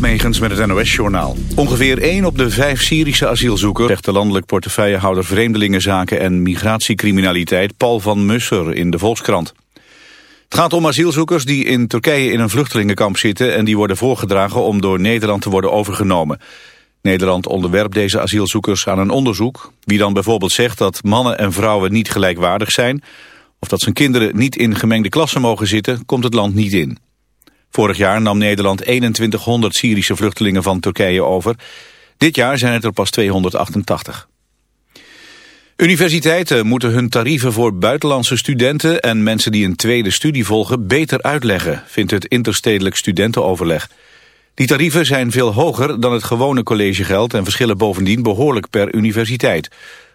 Megens met het NOS-journaal. Ongeveer 1 op de 5 Syrische asielzoekers... zegt de landelijk portefeuillehouder Vreemdelingenzaken en Migratiecriminaliteit... Paul van Musser in de Volkskrant. Het gaat om asielzoekers die in Turkije in een vluchtelingenkamp zitten... en die worden voorgedragen om door Nederland te worden overgenomen. Nederland onderwerpt deze asielzoekers aan een onderzoek. Wie dan bijvoorbeeld zegt dat mannen en vrouwen niet gelijkwaardig zijn... of dat zijn kinderen niet in gemengde klassen mogen zitten... komt het land niet in. Vorig jaar nam Nederland 2100 Syrische vluchtelingen van Turkije over. Dit jaar zijn het er pas 288. Universiteiten moeten hun tarieven voor buitenlandse studenten en mensen die een tweede studie volgen beter uitleggen, vindt het interstedelijk studentenoverleg. Die tarieven zijn veel hoger dan het gewone collegegeld en verschillen bovendien behoorlijk per universiteit.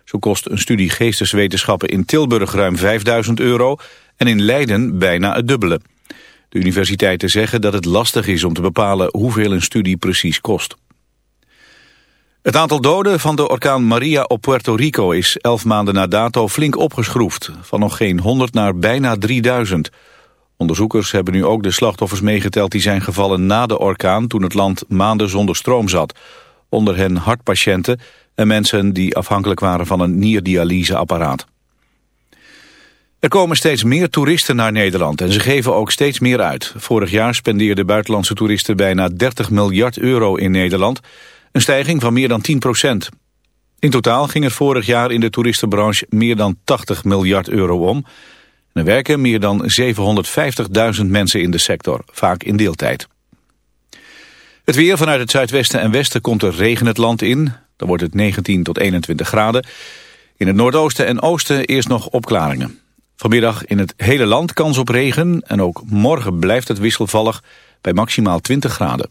Zo kost een studie geesteswetenschappen in Tilburg ruim 5000 euro en in Leiden bijna het dubbele. De universiteiten zeggen dat het lastig is om te bepalen hoeveel een studie precies kost. Het aantal doden van de orkaan Maria op Puerto Rico is elf maanden na dato flink opgeschroefd. Van nog geen 100 naar bijna 3000. Onderzoekers hebben nu ook de slachtoffers meegeteld die zijn gevallen na de orkaan toen het land maanden zonder stroom zat. Onder hen hartpatiënten en mensen die afhankelijk waren van een nierdialyseapparaat. Er komen steeds meer toeristen naar Nederland en ze geven ook steeds meer uit. Vorig jaar spendeerden buitenlandse toeristen bijna 30 miljard euro in Nederland. Een stijging van meer dan 10 procent. In totaal ging er vorig jaar in de toeristenbranche meer dan 80 miljard euro om. er werken meer dan 750.000 mensen in de sector, vaak in deeltijd. Het weer vanuit het zuidwesten en westen komt er regen het land in. Dan wordt het 19 tot 21 graden. In het noordoosten en oosten eerst nog opklaringen. Vanmiddag in het hele land kans op regen en ook morgen blijft het wisselvallig bij maximaal 20 graden.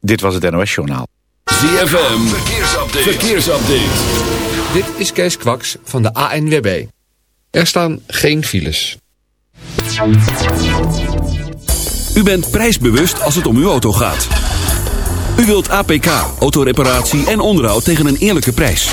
Dit was het NOS Journaal. ZFM, verkeersupdate. verkeersupdate. Dit is Kees Kwaks van de ANWB. Er staan geen files. U bent prijsbewust als het om uw auto gaat. U wilt APK, autoreparatie en onderhoud tegen een eerlijke prijs.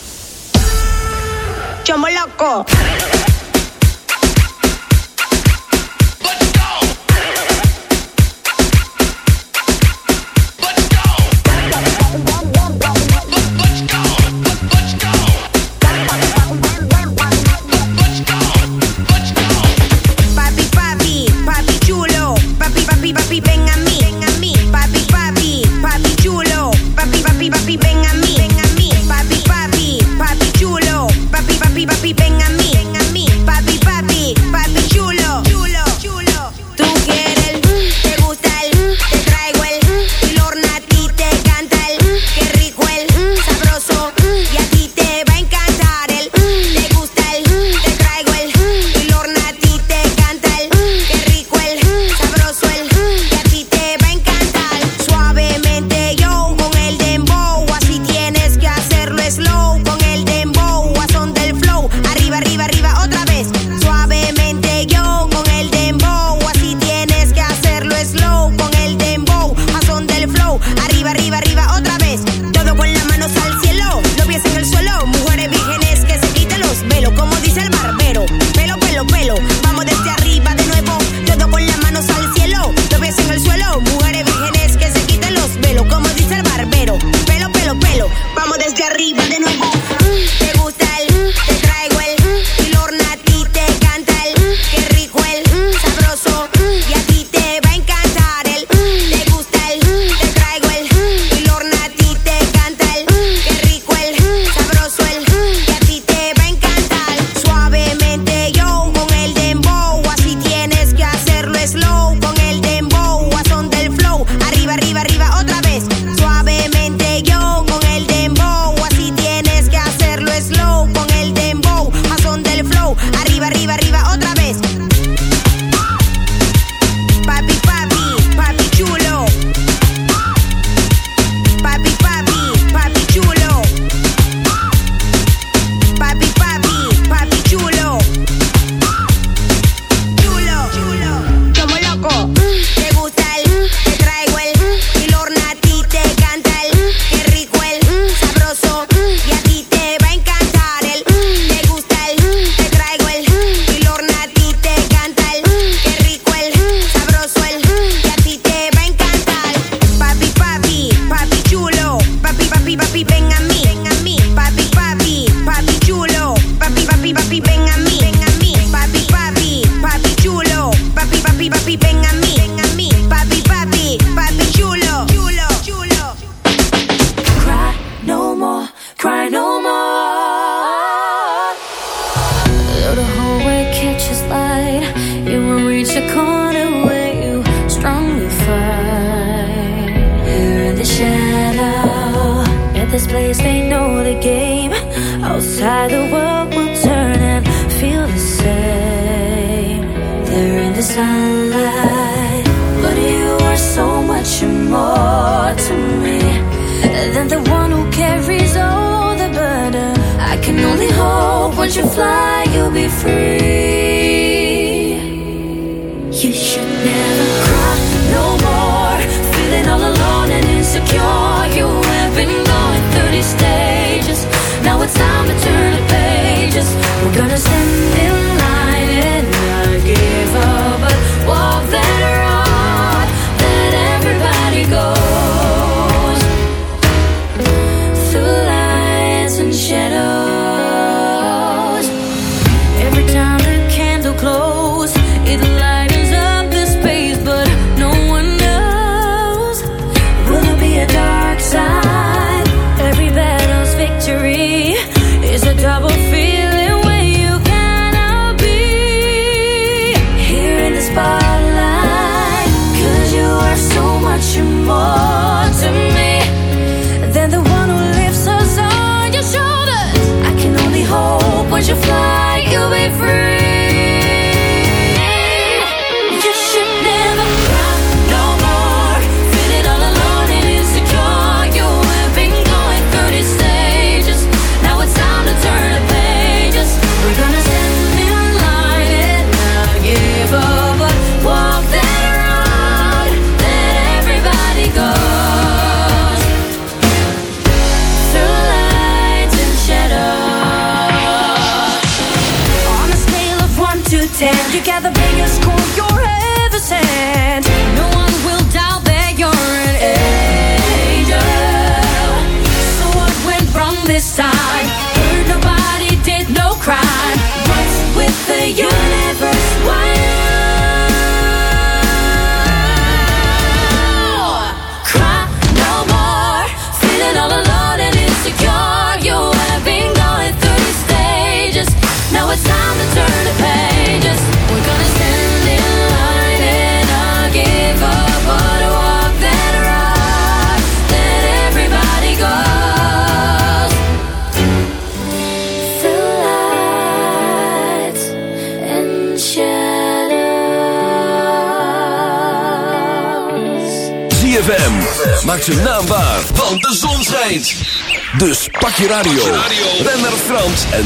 Chomo loco.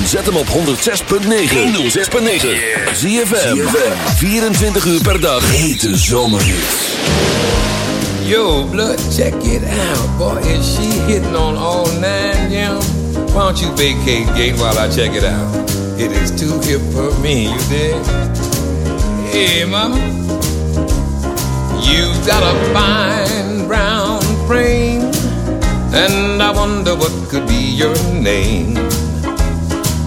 Zet hem op 106.9. 106.9. ZFM. 24 uur per dag. Hete zomerhits. Yo, blood, check it out. Boy, is she hitting on all nine, yeah? Why don't you vacate gate while I check it out? It is too hip for me, you dig? Hey, mama. You got a fine brown frame, and I wonder what could be your name.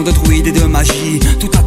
de druides et de magie. Tout à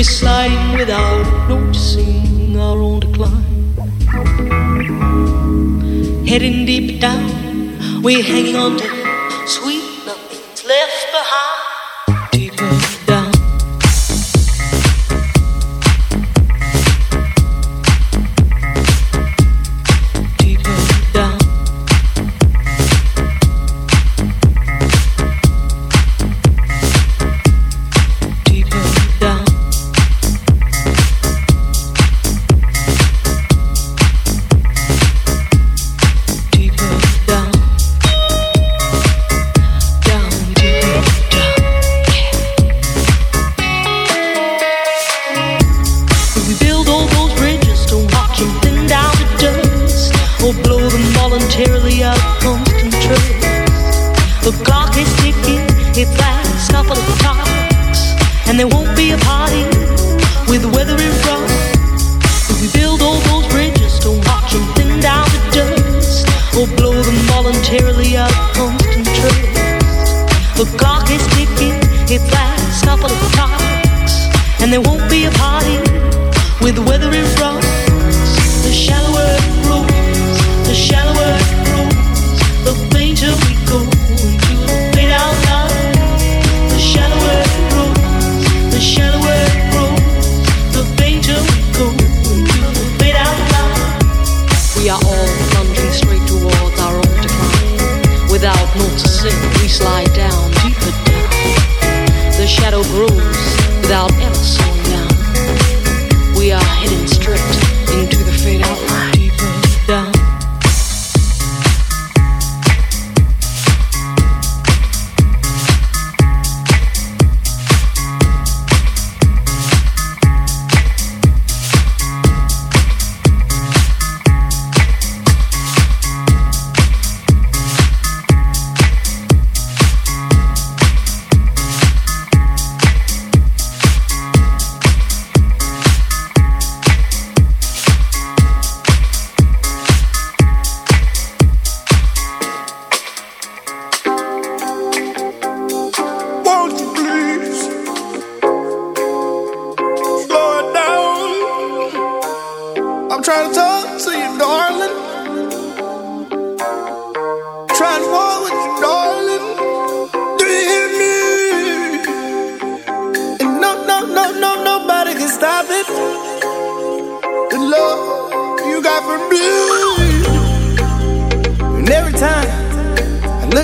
We're sliding without noticing our own decline. Heading deep down, we're hanging on to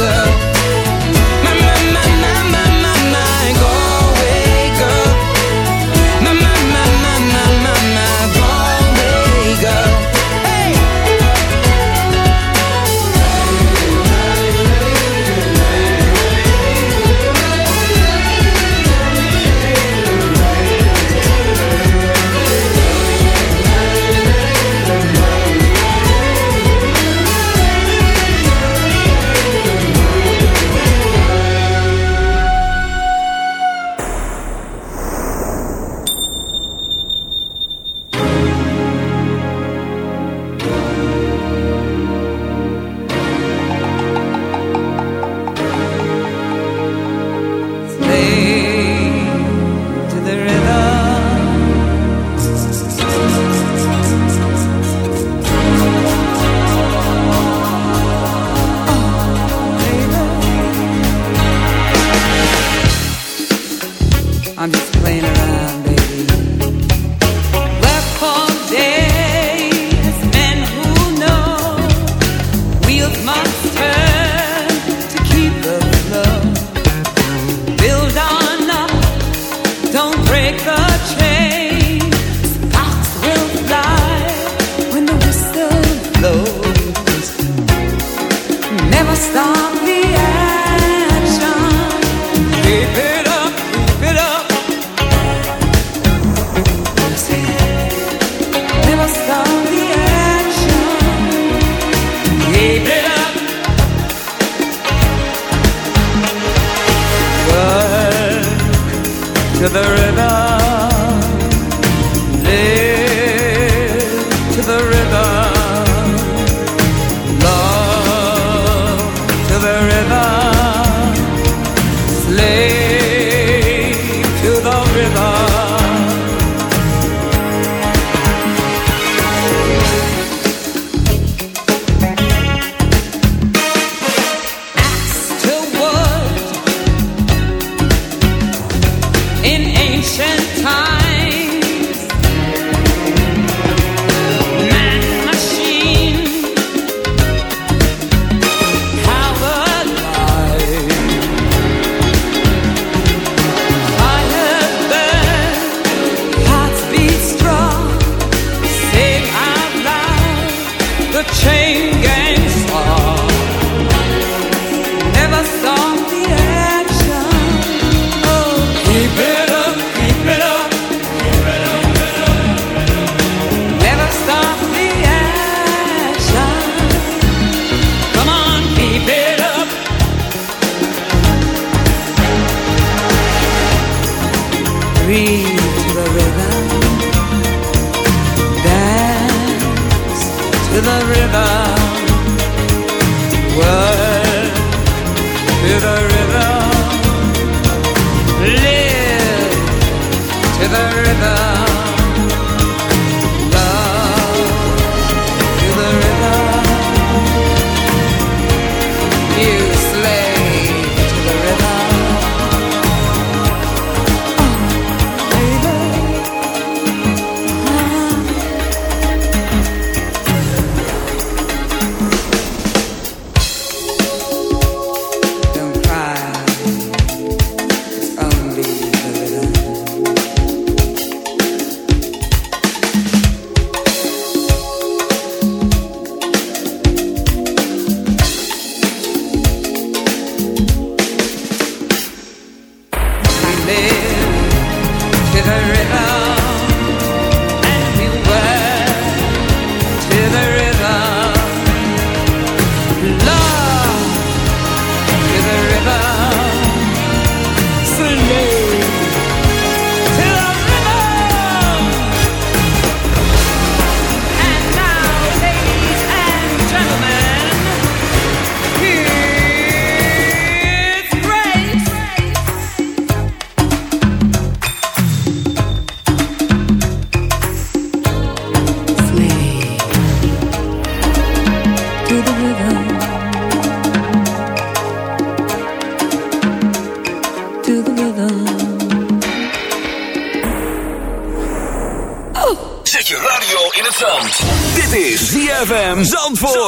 girl.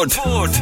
Zandvoort.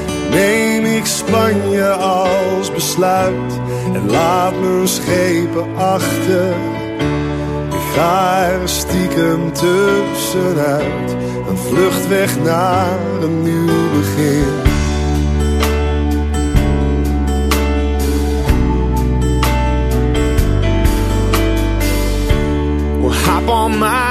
neem ik Spanje als besluit en laat mijn schepen achter. Ik ga er stiekem tussenuit, een vlucht weg naar een nieuw begin. Well, hop on my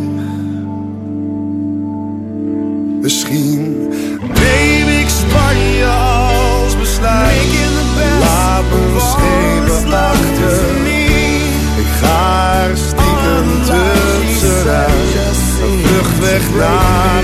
Schepen achter. Ik ga er stiekem tussenuit. Een vlucht weg naar